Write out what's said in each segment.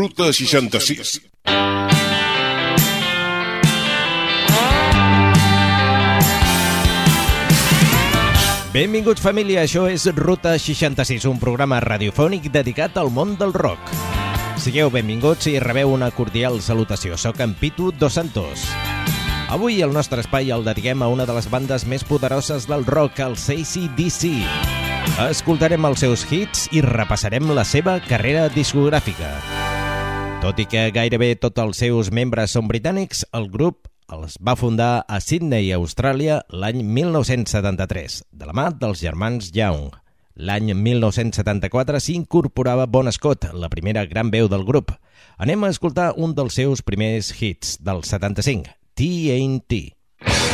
Ruta 66. Benvinguts família, això és Ruta 66, un programa radiofònic dedicat al món del rock. Sigueu benvinguts i rebeu una cordial salutació. Soc en Pitu Dos Santos. Avui el nostre espai el dediquem a una de les bandes més poderoses del rock, el ACDC. Escoltarem els seus hits i repassarem la seva carrera discogràfica. Tot i que gairebé tots els seus membres són britànics, el grup els va fundar a Sydney, Austràlia, l'any 1973, de la mà dels germans Young. L'any 1974 s'incorporava Bon Scott, la primera gran veu del grup. Anem a escoltar un dels seus primers hits, del 75, TNT. See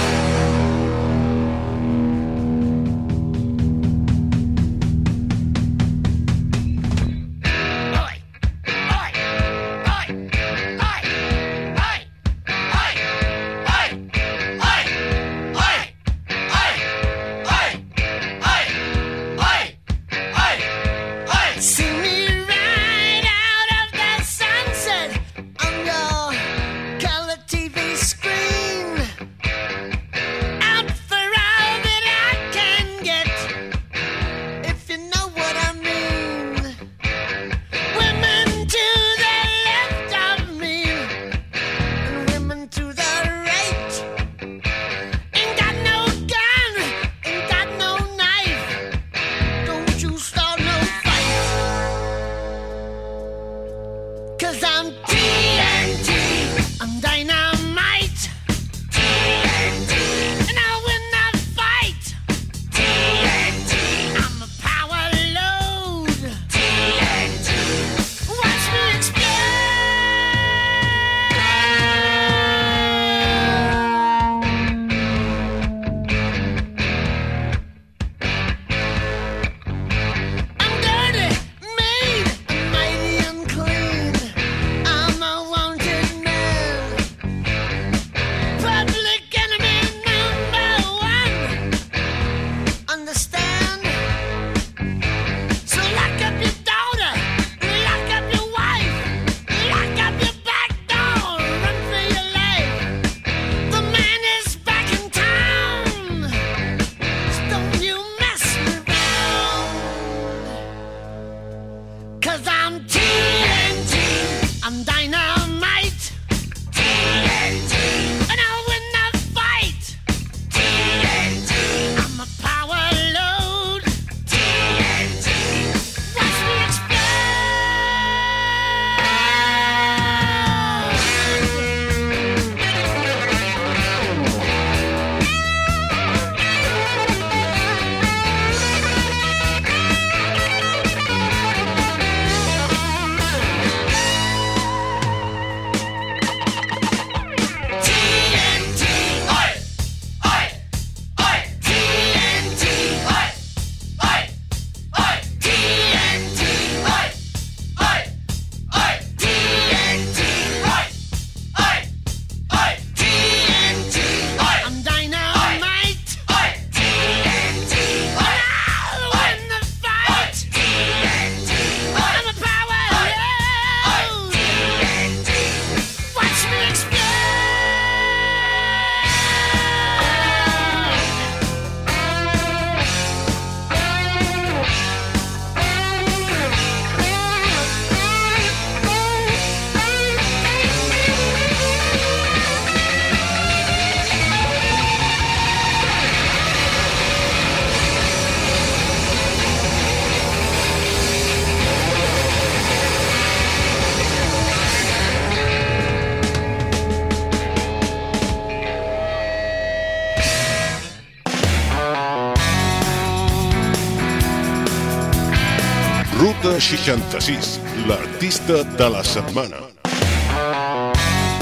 66, l'artista de la setmana.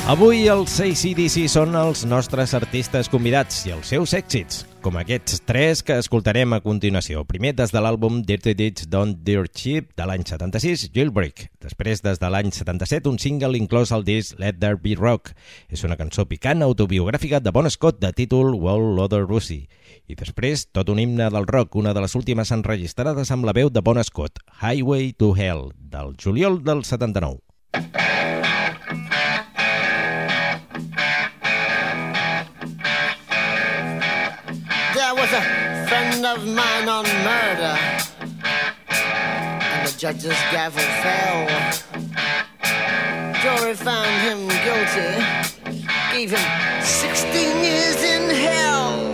Avui els ACDC són els nostres artistes convidats i els seus èxits, com aquests tres que escoltarem a continuació. Primer des de l'àlbum Dirty Deeds Don't Dirt Cheap de l'any 76, Jailbreak. Després des de l'any 77, un single inclòs al disc Let There Be Rock. És una cançó picant autobiogràfica de Bon Scott de títol Wall Loader Lucy. I després, tot un himne del rock, una de les últimes enregistrades amb la veu de Bon Scott, Highway to Hell, del juliol del 79. There was a friend of mine on murder And the judge's gavel fell Jory found him guilty Gave him 16 years in hell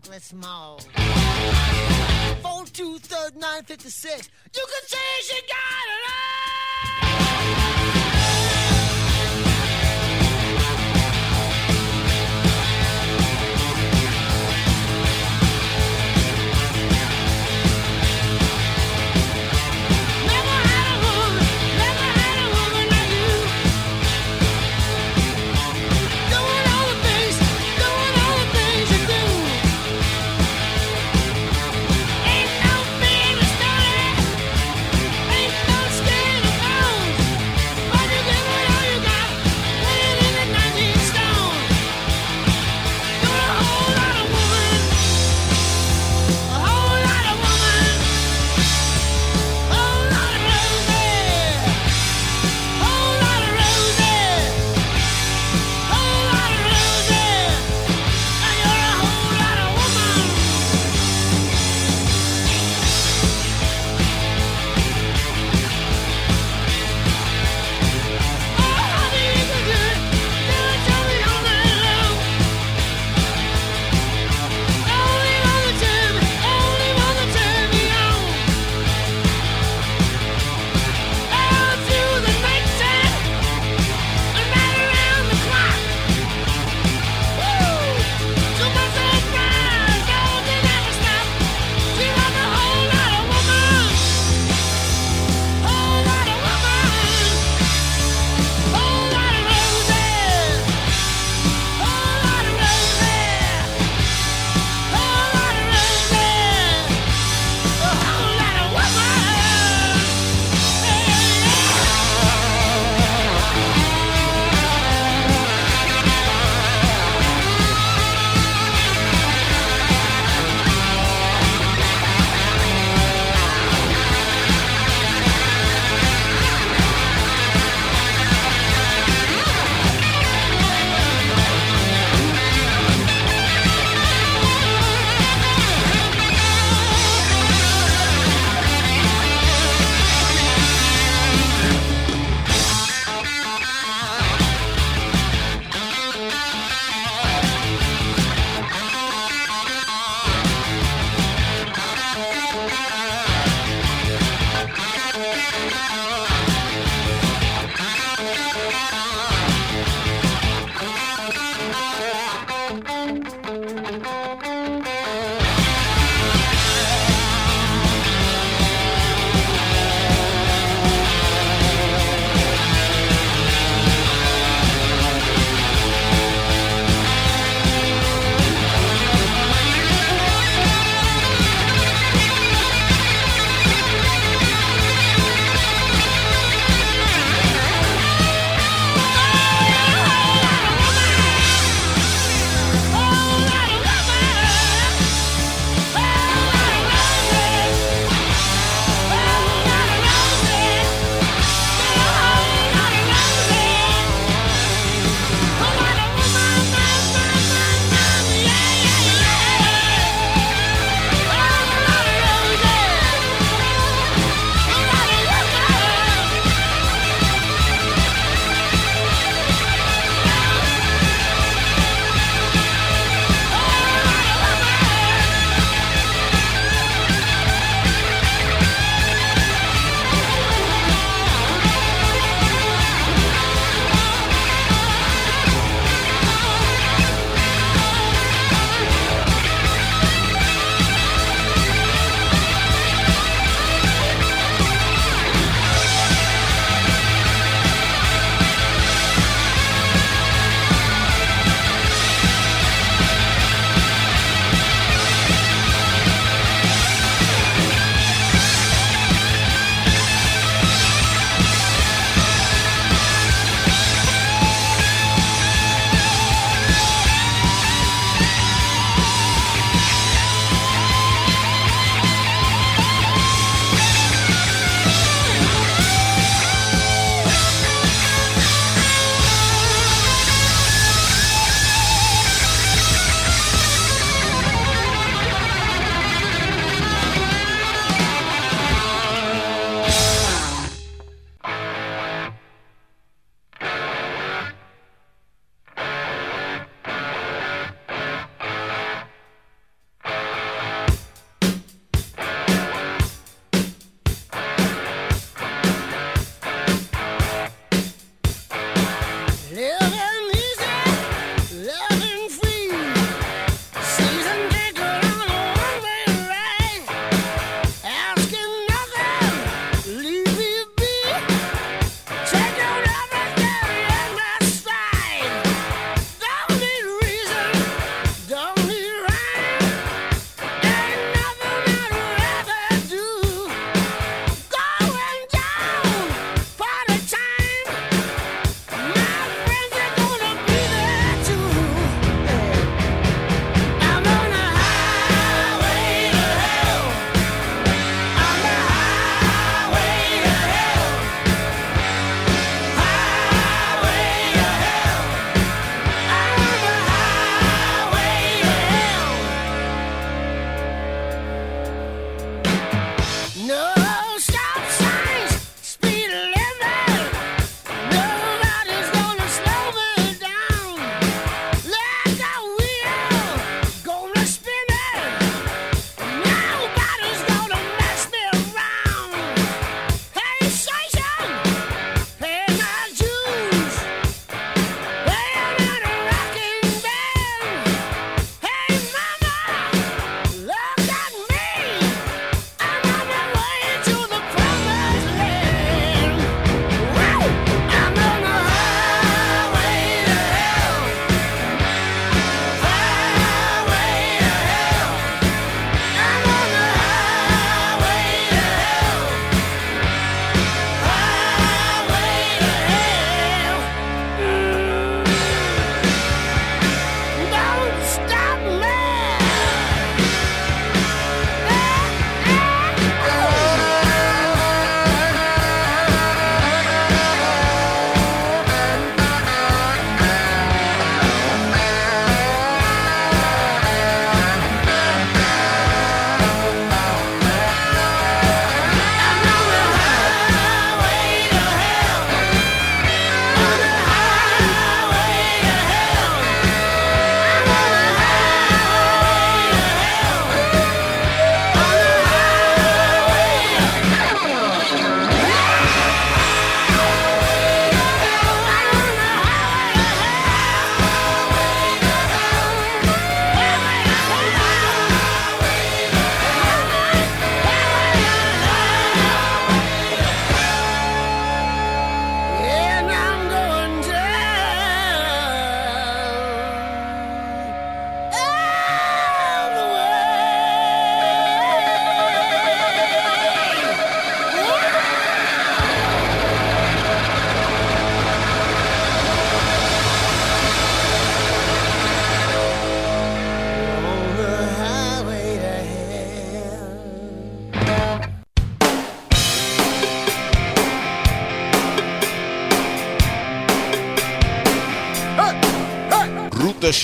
reckless mode. Phone You can say she got it all.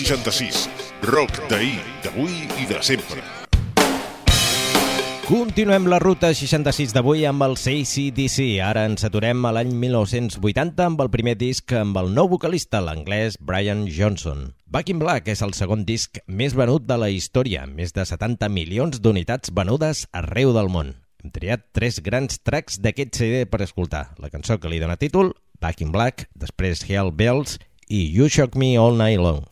66. Rock d'ahir, d'avui i de sempre. Continuem la ruta 66 d'avui amb el ACDC. Ara ens aturem a l'any 1980 amb el primer disc amb el nou vocalista, l'anglès Brian Johnson. Back in Black és el segon disc més venut de la història, més de 70 milions d'unitats venudes arreu del món. Hem triat tres grans tracks d'aquest CD per escoltar. La cançó que li dona títol, Back in Black, després Hell Bells i You Shock Me All Night Long.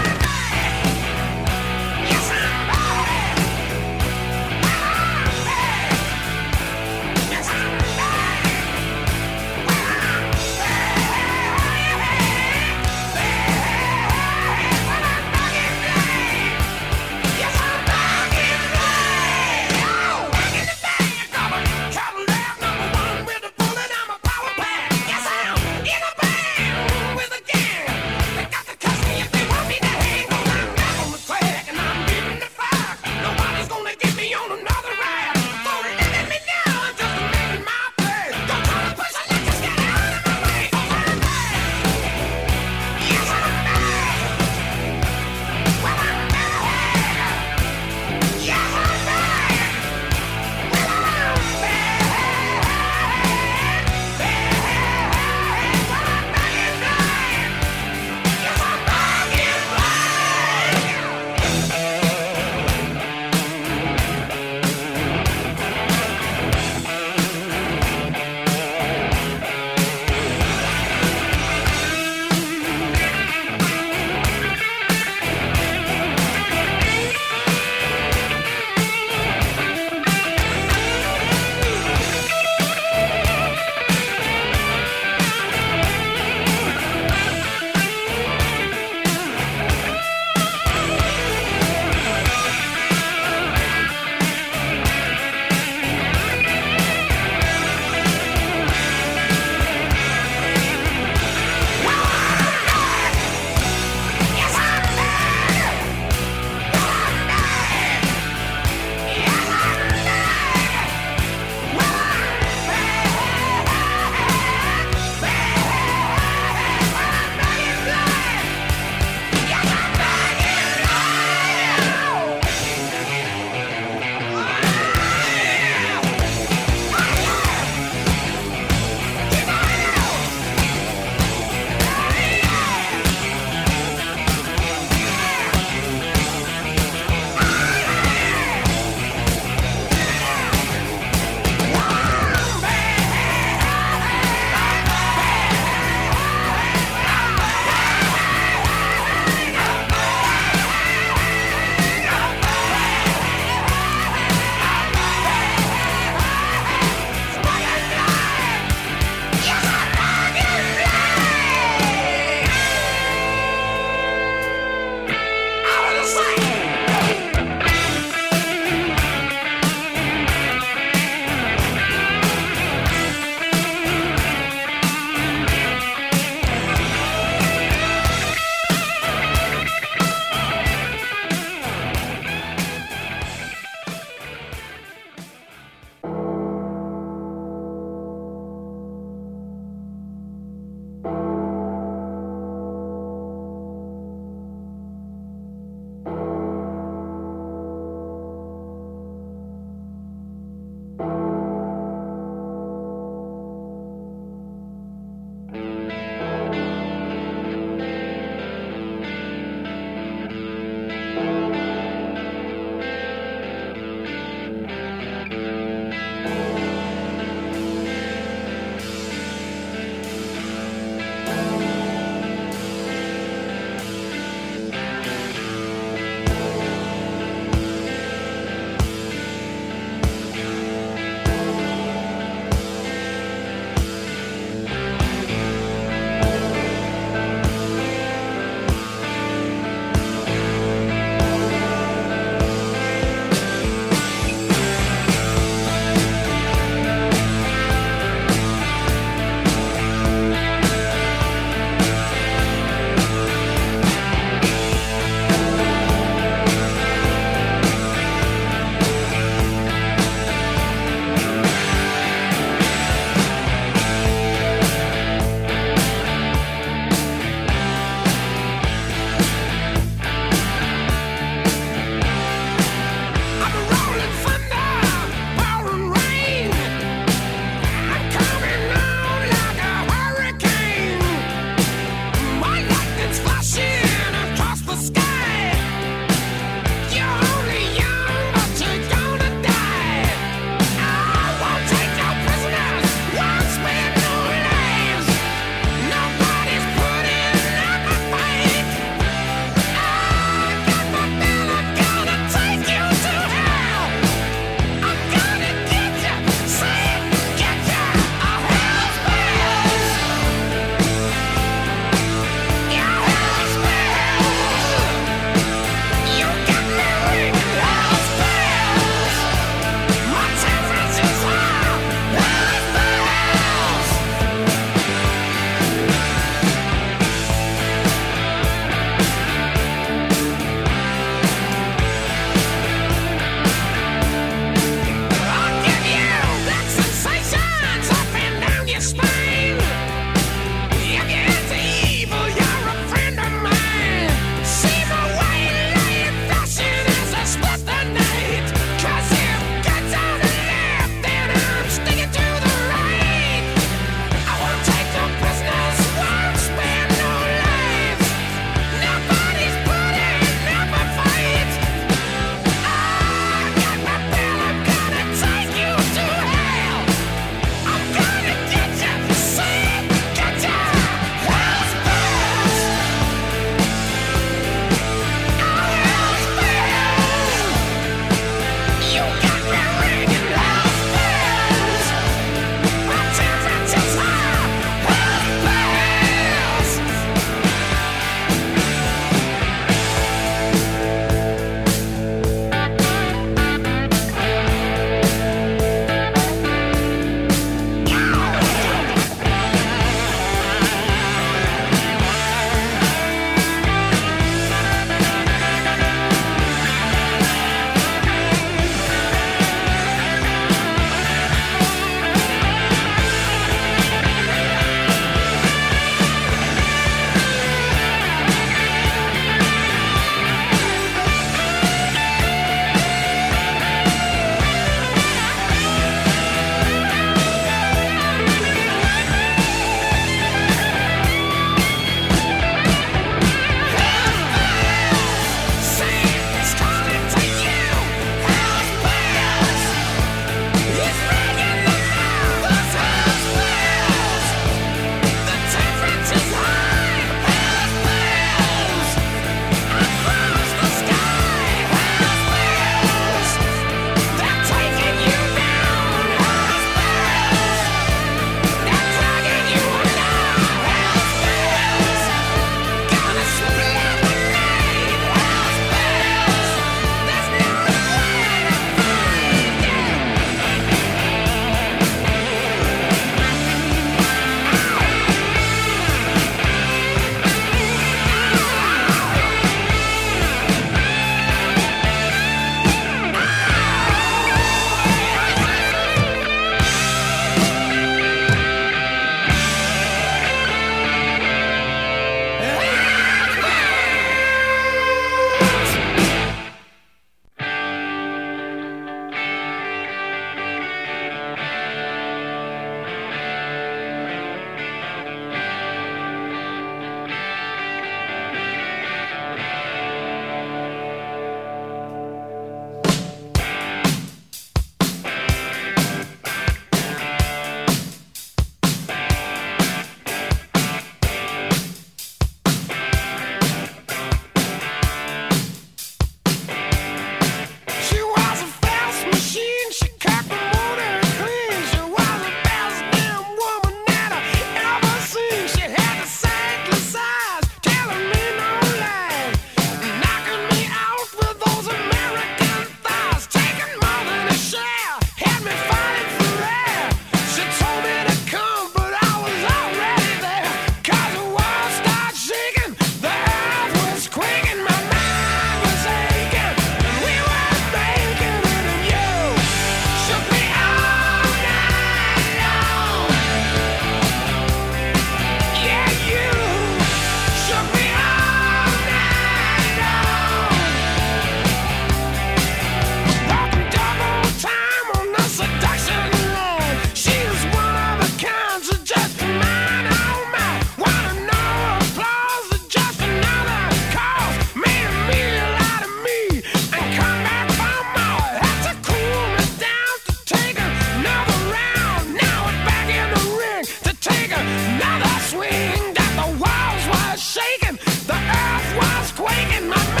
swing that the walls were shaking, the earth was quaking, my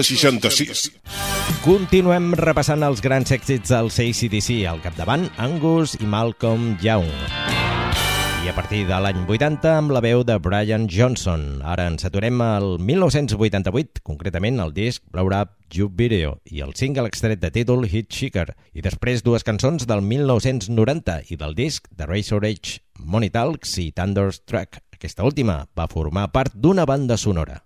66. Continuem repassant els grans èxits del ACDC, al capdavant Angus i Malcolm Young. I a partir de l'any 80 amb la veu de Brian Johnson. Ara ens aturem al 1988, concretament el disc Blow Up Juke Video i el single extret de títol Hit Shaker. I després dues cançons del 1990 i del disc de Razor Edge, Money Talks i Thunderstruck. Aquesta última va formar part d'una banda sonora.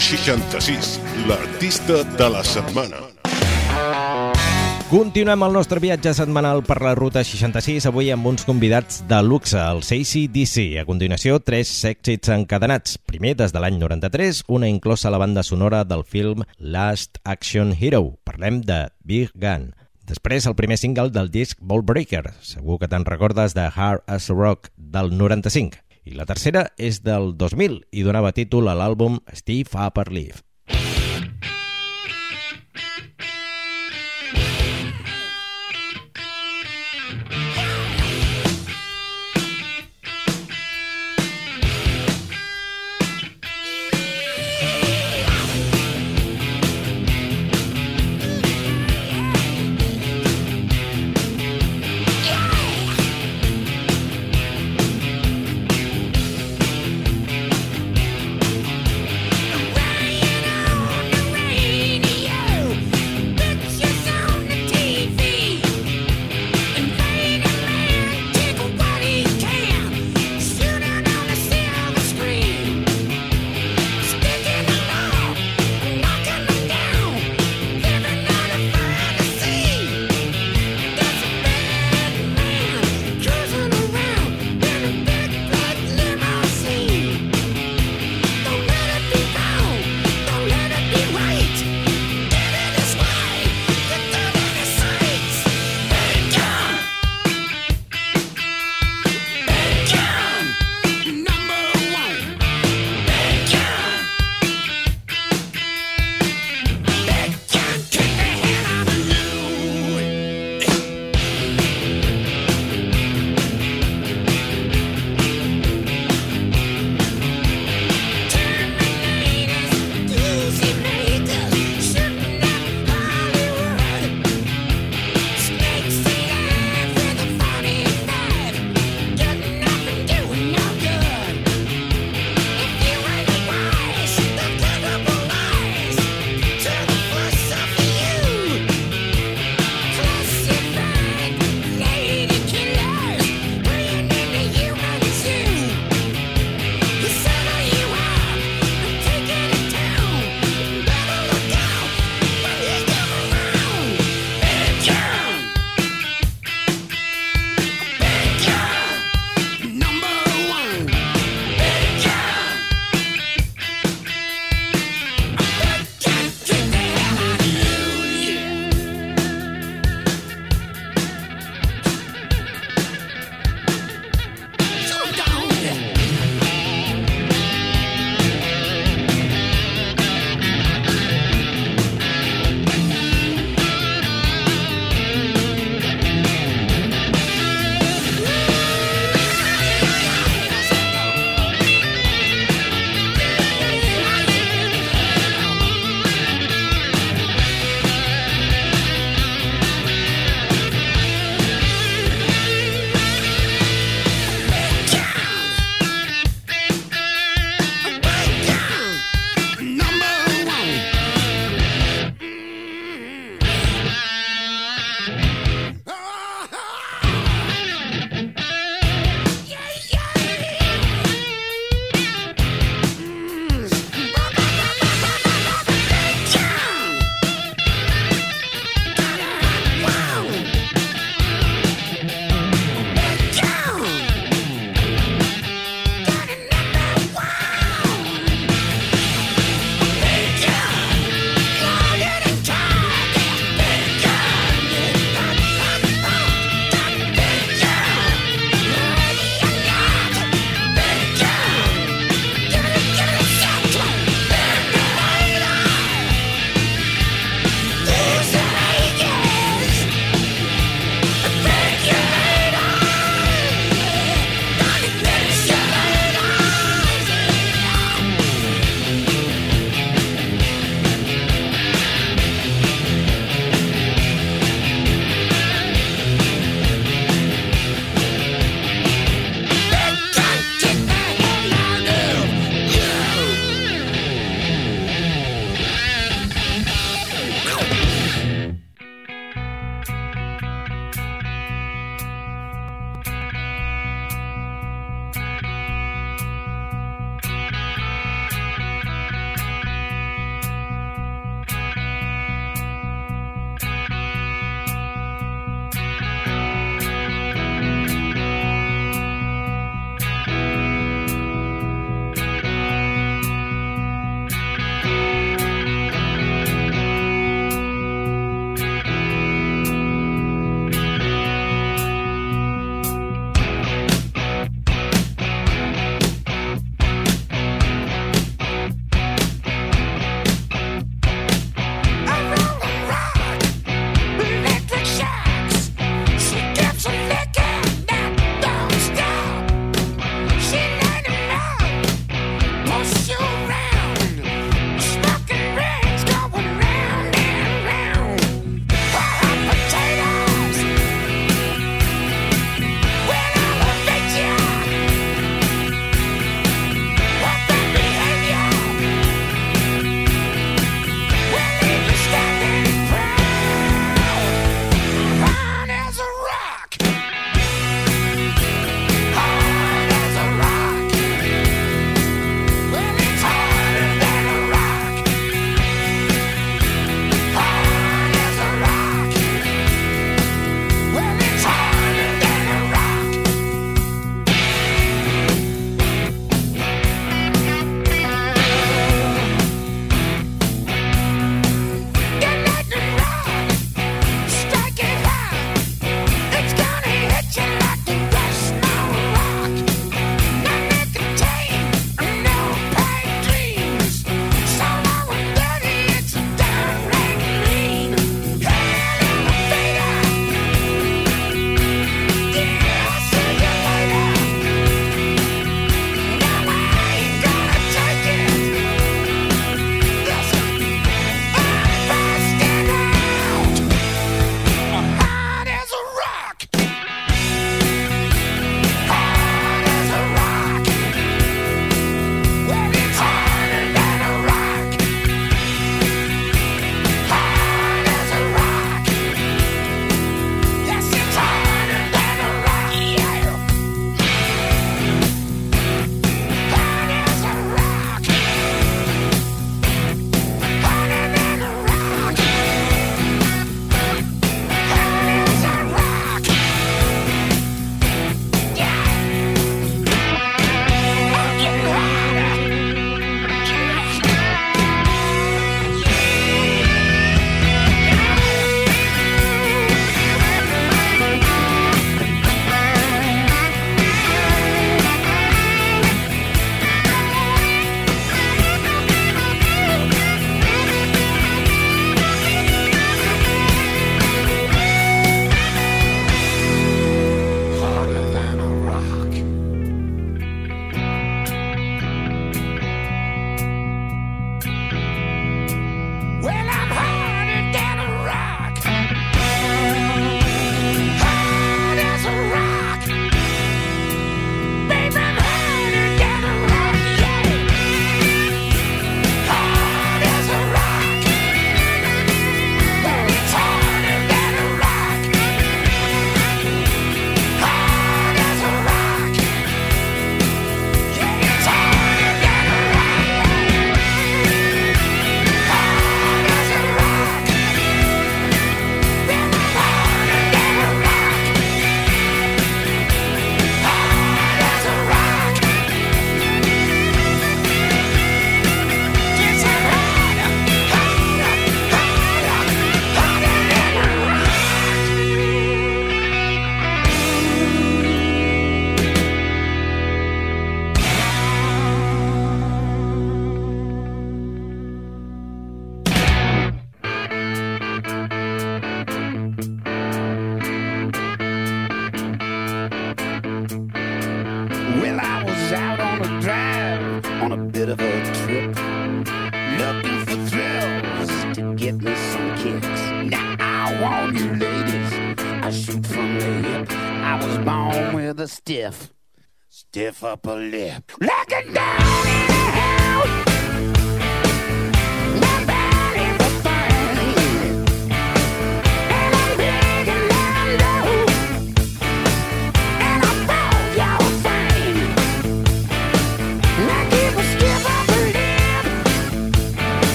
66, l'artista de la setmana. Continuem el nostre viatge setmanal per la Ruta 66, avui amb uns convidats de luxe, el ACDC. A continuació, tres èxits encadenats. Primer, des de l'any 93, una inclosa a la banda sonora del film Last Action Hero. Parlem de Big Gun. Després, el primer single del disc Ball Breaker. Segur que te'n recordes de Hard as Rock del 95. I la tercera és del 2000 i donava títol a l'àlbum Steve Upper Leaf.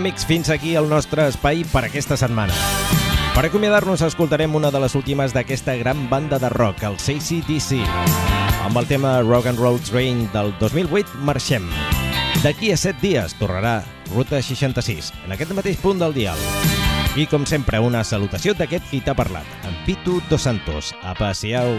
amics, fins aquí el nostre espai per aquesta setmana. Per acomiadar-nos escoltarem una de les últimes d'aquesta gran banda de rock, el CCDC. Amb el tema Rock and Roll Train del 2008 marxem. D'aquí a 7 dies tornarà Ruta 66, en aquest mateix punt del dial. I com sempre, una salutació d'aquest qui t'ha parlat, en Pitu Dos Santos. Apa, siau!